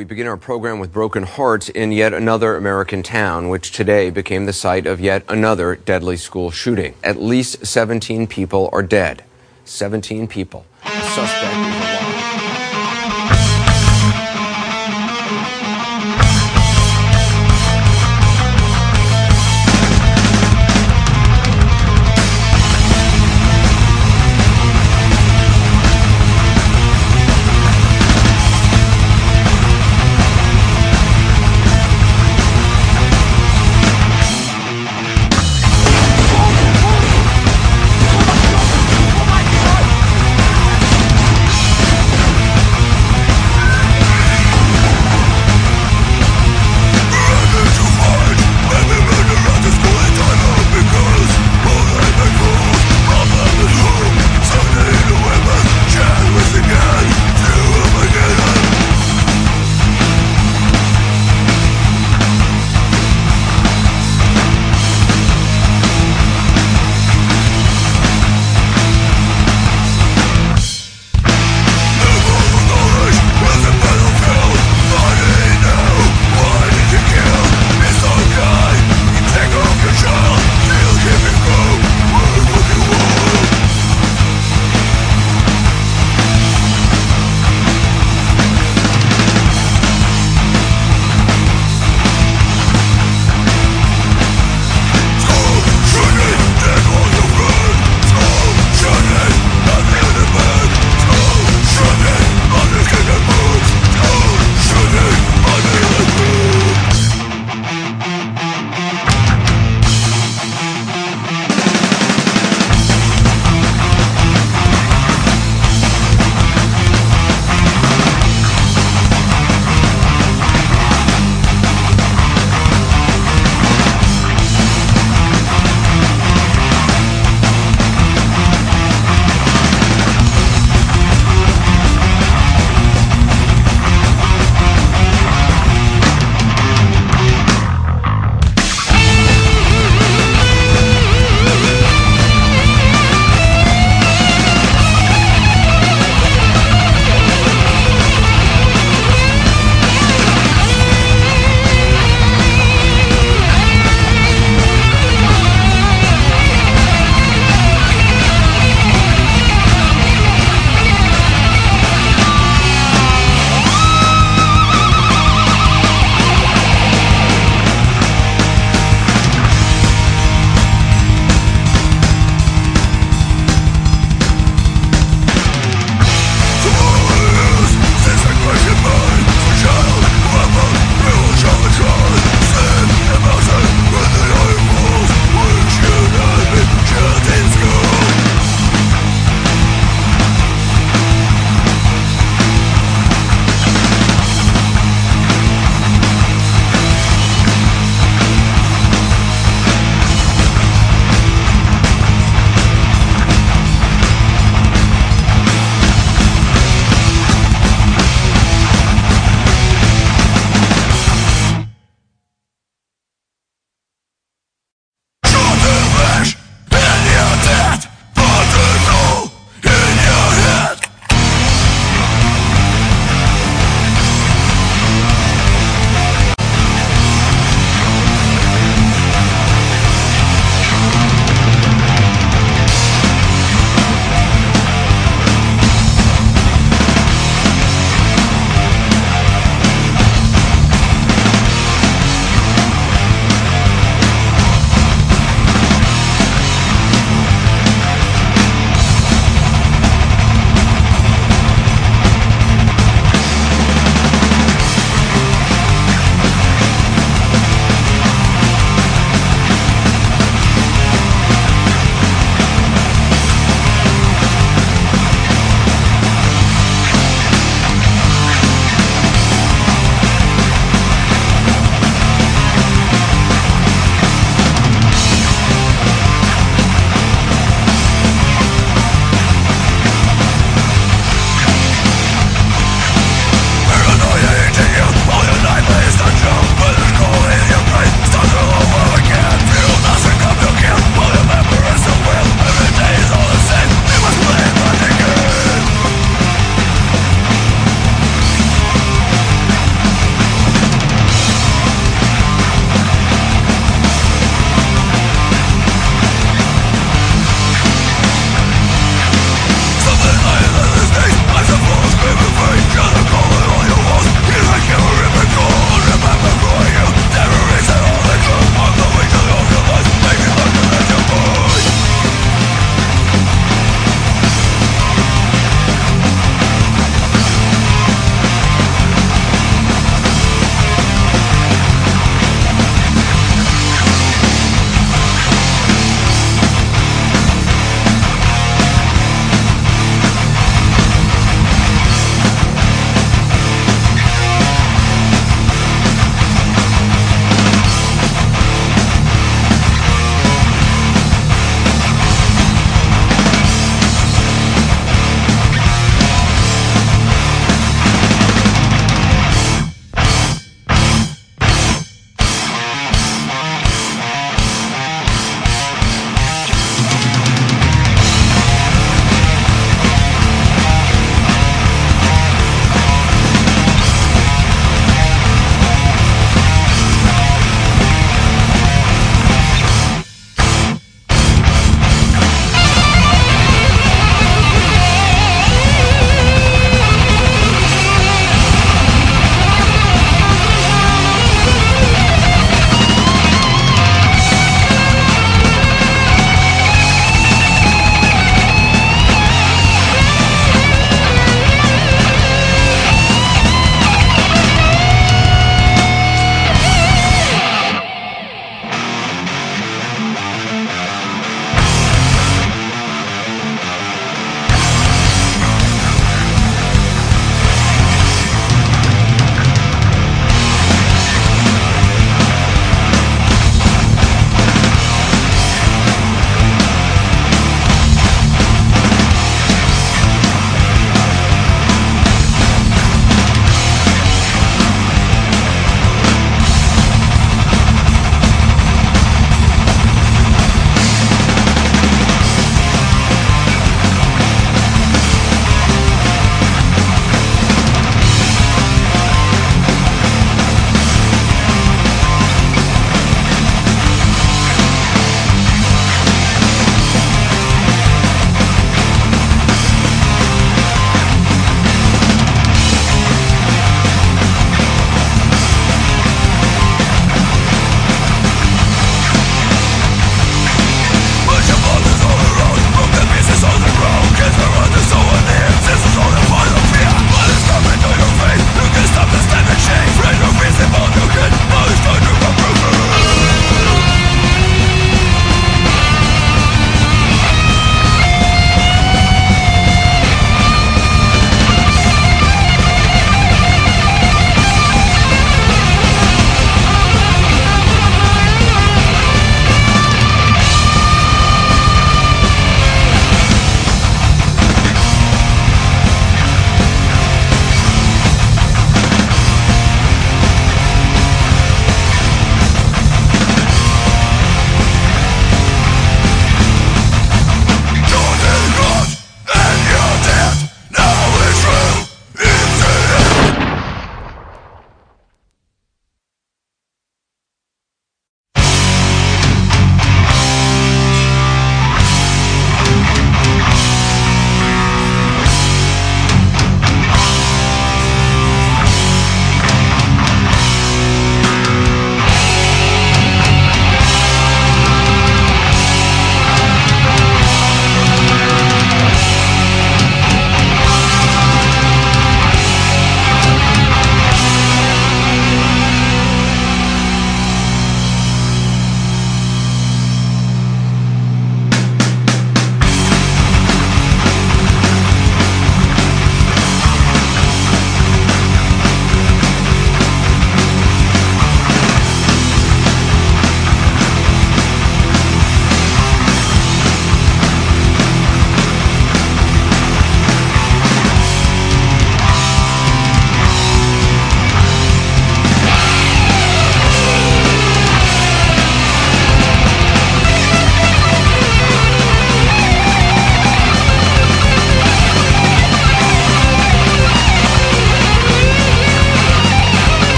We begin our program with broken hearts in yet another American town, which today became the site of yet another deadly school shooting. At least 17 people are dead. 17 people. Suspect